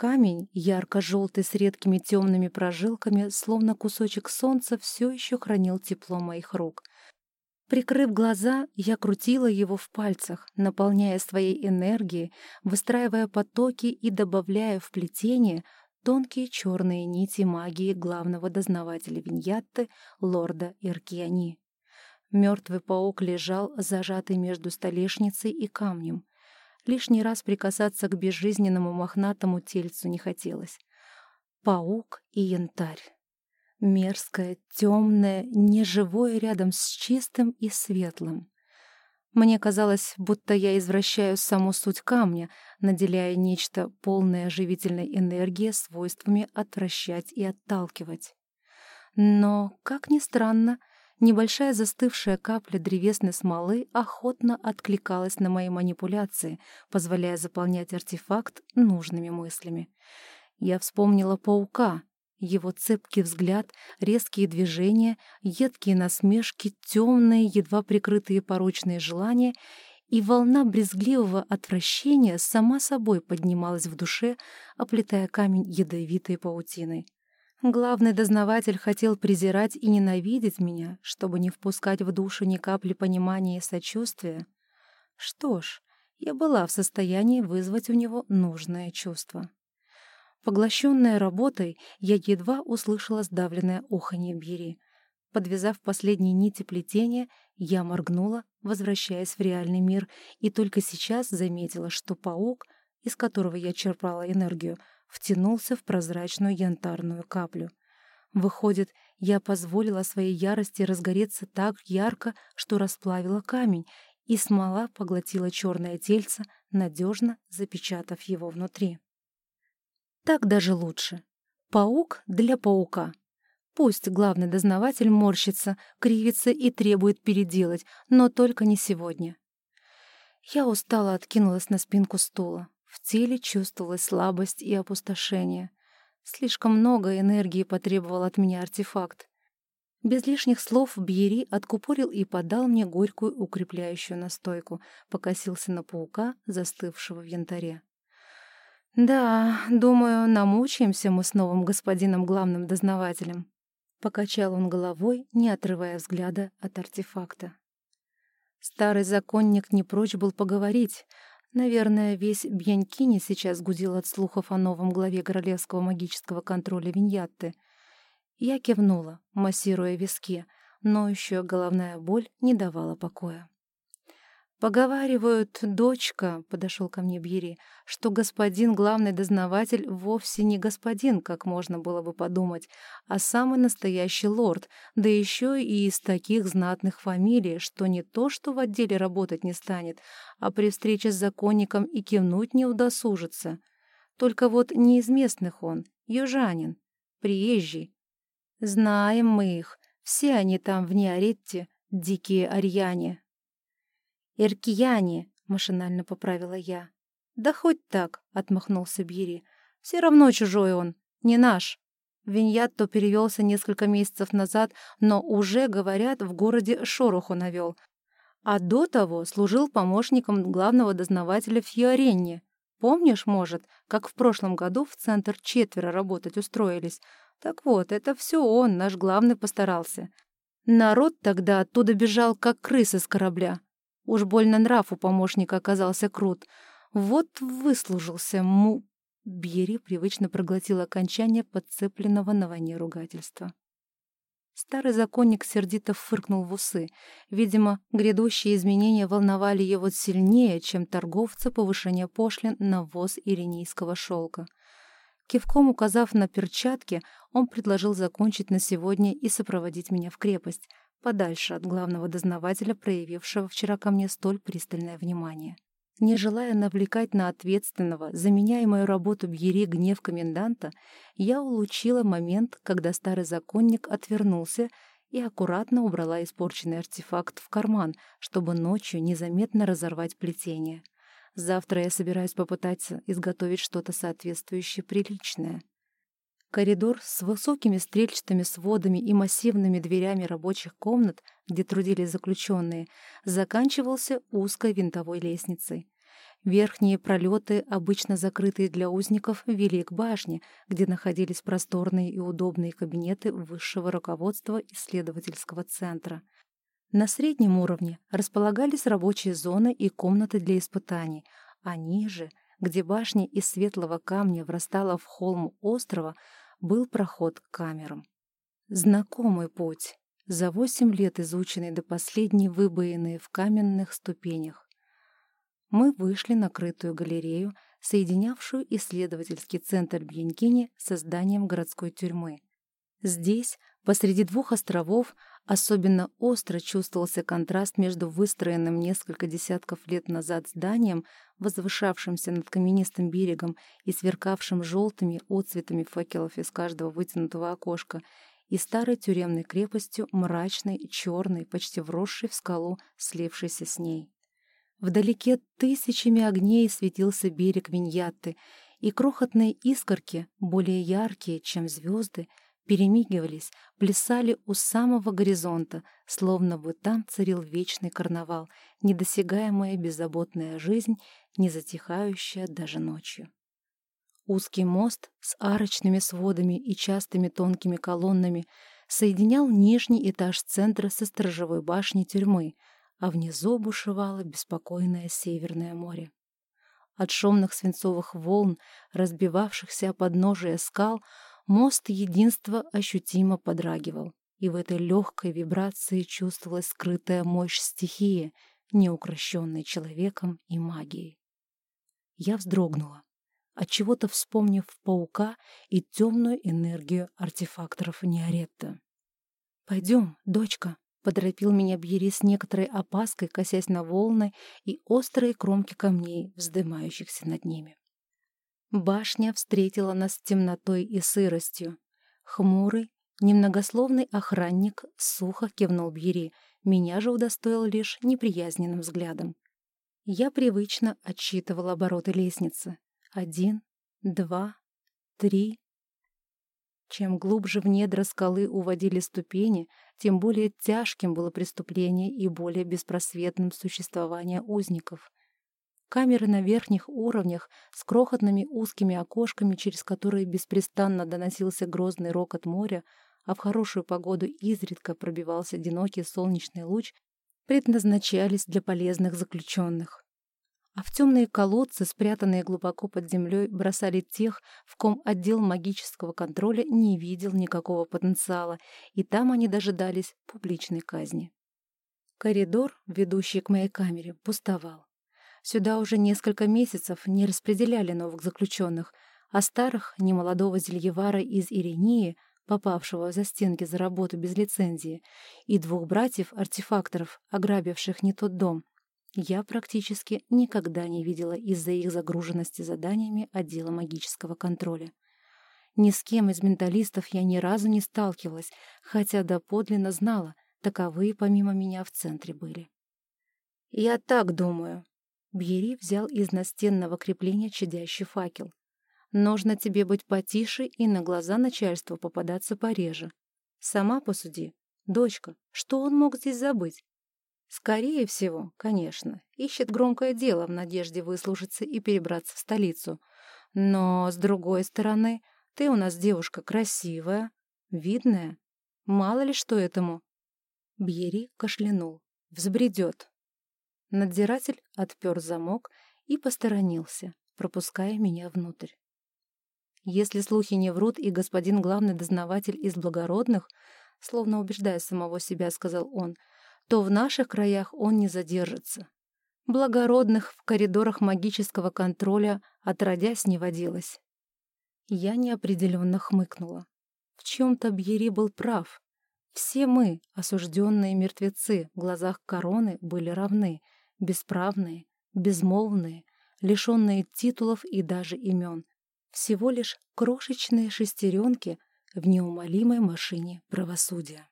Камень, ярко-желтый с редкими темными прожилками, словно кусочек солнца, все еще хранил тепло моих рук. Прикрыв глаза, я крутила его в пальцах, наполняя своей энергией, выстраивая потоки и добавляя в плетение тонкие черные нити магии главного дознавателя Виньятты, лорда Иркиани. Мертвый паук лежал, зажатый между столешницей и камнем. Лишний раз прикасаться к безжизненному мохнатому тельцу не хотелось. Паук и янтарь. Мерзкое, темное, неживое рядом с чистым и светлым. Мне казалось, будто я извращаю саму суть камня, наделяя нечто полное оживительной энергии свойствами отвращать и отталкивать. Но, как ни странно, Небольшая застывшая капля древесной смолы охотно откликалась на мои манипуляции, позволяя заполнять артефакт нужными мыслями. Я вспомнила паука, его цепкий взгляд, резкие движения, едкие насмешки, темные, едва прикрытые порочные желания — и волна брезгливого отвращения сама собой поднималась в душе, оплетая камень ядовитой паутиной. Главный дознаватель хотел презирать и ненавидеть меня, чтобы не впускать в душу ни капли понимания и сочувствия. Что ж, я была в состоянии вызвать у него нужное чувство. Поглощенная работой, я едва услышала сдавленное уханье Бири. Подвязав последние нити плетения, я моргнула, возвращаясь в реальный мир, и только сейчас заметила, что паук, из которого я черпала энергию, втянулся в прозрачную янтарную каплю. Выходит, я позволила своей ярости разгореться так ярко, что расплавила камень, и смола поглотила черное тельце, надежно запечатав его внутри. Так даже лучше. Паук для паука. Пусть главный дознаватель морщится, кривится и требует переделать, но только не сегодня. Я устало откинулась на спинку стула. В теле чувствовалась слабость и опустошение. Слишком много энергии потребовал от меня артефакт. Без лишних слов Бьери откупорил и подал мне горькую укрепляющую настойку, покосился на паука, застывшего в янтаре. «Да, думаю, намучаемся мы с новым господином главным дознавателем», — покачал он головой, не отрывая взгляда от артефакта. Старый законник не прочь был поговорить, Наверное, весь Бьянкини сейчас гудел от слухов о новом главе королевского магического контроля Виньятты. Я кивнула, массируя виски, но еще головная боль не давала покоя. «Поговаривают, дочка», — подошел ко мне Бьери, «что господин главный дознаватель вовсе не господин, как можно было бы подумать, а самый настоящий лорд, да еще и из таких знатных фамилий, что не то что в отделе работать не станет, а при встрече с законником и кивнуть не удосужится. Только вот не из местных он, южанин, приезжий. Знаем мы их, все они там в Неоретте, дикие арьяне». «Эркияне», — машинально поправила я. «Да хоть так», — отмахнулся Бьери. «Все равно чужой он, не наш». Виньятто перевелся несколько месяцев назад, но уже, говорят, в городе шороху навел. А до того служил помощником главного дознавателя в Фьюоренне. Помнишь, может, как в прошлом году в центр четверо работать устроились? Так вот, это все он, наш главный, постарался. Народ тогда оттуда бежал, как крысы с корабля. Уж больно нрав у помощника оказался крут. Вот выслужился му... Бьери привычно проглотил окончание подцепленного на войне ругательства. Старый законник сердито фыркнул в усы. Видимо, грядущие изменения волновали его сильнее, чем торговца повышения пошлин на ввоз иринийского шелка. Кивком указав на перчатки, он предложил закончить на сегодня и сопроводить меня в крепость, подальше от главного дознавателя, проявившего вчера ко мне столь пристальное внимание. Не желая навлекать на ответственного, заменяя мою работу Бьери гнев коменданта, я улучила момент, когда старый законник отвернулся и аккуратно убрала испорченный артефакт в карман, чтобы ночью незаметно разорвать плетение. Завтра я собираюсь попытаться изготовить что-то соответствующее приличное. Коридор с высокими стрельчатыми сводами и массивными дверями рабочих комнат, где трудились заключенные, заканчивался узкой винтовой лестницей. Верхние пролеты, обычно закрытые для узников, вели к башне, где находились просторные и удобные кабинеты высшего руководства исследовательского центра. На среднем уровне располагались рабочие зоны и комнаты для испытаний, а ниже, где башня из светлого камня врастала в холм острова, был проход к камерам. Знакомый путь, за восемь лет изученный до последней выбоины в каменных ступенях. Мы вышли на крытую галерею, соединявшую исследовательский центр Бьянкини с зданием городской тюрьмы. Здесь, посреди двух островов, особенно остро чувствовался контраст между выстроенным несколько десятков лет назад зданием, возвышавшимся над каменистым берегом и сверкавшим желтыми отцветами факелов из каждого вытянутого окошка, и старой тюремной крепостью, мрачной, черной, почти вросшей в скалу, слившейся с ней. Вдалеке тысячами огней светился берег Виньятты, и крохотные искорки, более яркие, чем звезды, перемигивались, плясали у самого горизонта, словно бы там царил вечный карнавал, недосягаемая беззаботная жизнь, не затихающая даже ночью. Узкий мост с арочными сводами и частыми тонкими колоннами соединял нижний этаж центра со сторожевой башней тюрьмы, а внизу бушевало беспокойное Северное море. От шумных свинцовых волн, разбивавшихся о подножие скал, мост единства ощутимо подрагивал, и в этой легкой вибрации чувствовалась скрытая мощь стихии, неукрощенной человеком и магией. Я вздрогнула отчего-то вспомнив паука и темную энергию артефакторов Неоретта. «Пойдем, дочка», — поторопил меня Бьери с некоторой опаской, косясь на волны и острые кромки камней, вздымающихся над ними. Башня встретила нас темнотой и сыростью. Хмурый, немногословный охранник сухо кивнул Бьери, меня же удостоил лишь неприязненным взглядом. Я привычно отсчитывала обороты лестницы. Один, два, три. Чем глубже в недра скалы уводили ступени, тем более тяжким было преступление и более беспросветным существование узников. Камеры на верхних уровнях с крохотными узкими окошками, через которые беспрестанно доносился грозный рокот моря, а в хорошую погоду изредка пробивался одинокий солнечный луч, предназначались для полезных заключенных а в темные колодцы, спрятанные глубоко под землей, бросали тех, в ком отдел магического контроля не видел никакого потенциала, и там они дожидались публичной казни. Коридор, ведущий к моей камере, пустовал. Сюда уже несколько месяцев не распределяли новых заключенных, а старых, немолодого зельевара из Иринии, попавшего за стенки за работу без лицензии, и двух братьев-артефакторов, ограбивших не тот дом, я практически никогда не видела из-за их загруженности заданиями отдела магического контроля. Ни с кем из менталистов я ни разу не сталкивалась, хотя доподлинно знала, таковые помимо меня в центре были. «Я так думаю». Бьери взял из настенного крепления чадящий факел. «Нужно тебе быть потише и на глаза начальству попадаться пореже. Сама посуди. Дочка, что он мог здесь забыть? Скорее всего, конечно, ищет громкое дело в надежде выслужиться и перебраться в столицу. Но, с другой стороны, ты у нас девушка красивая, видная. Мало ли что этому. Бьери кашлянул. Взбредет. Надзиратель отпер замок и посторонился, пропуская меня внутрь. Если слухи не врут, и господин главный дознаватель из благородных, словно убеждая самого себя, сказал он — то в наших краях он не задержится. Благородных в коридорах магического контроля отродясь не водилось. Я неопределенно хмыкнула. В чем-то Бьери был прав. Все мы, осужденные мертвецы, в глазах короны были равны, бесправные, безмолвные, лишенные титулов и даже имен. Всего лишь крошечные шестеренки в неумолимой машине правосудия.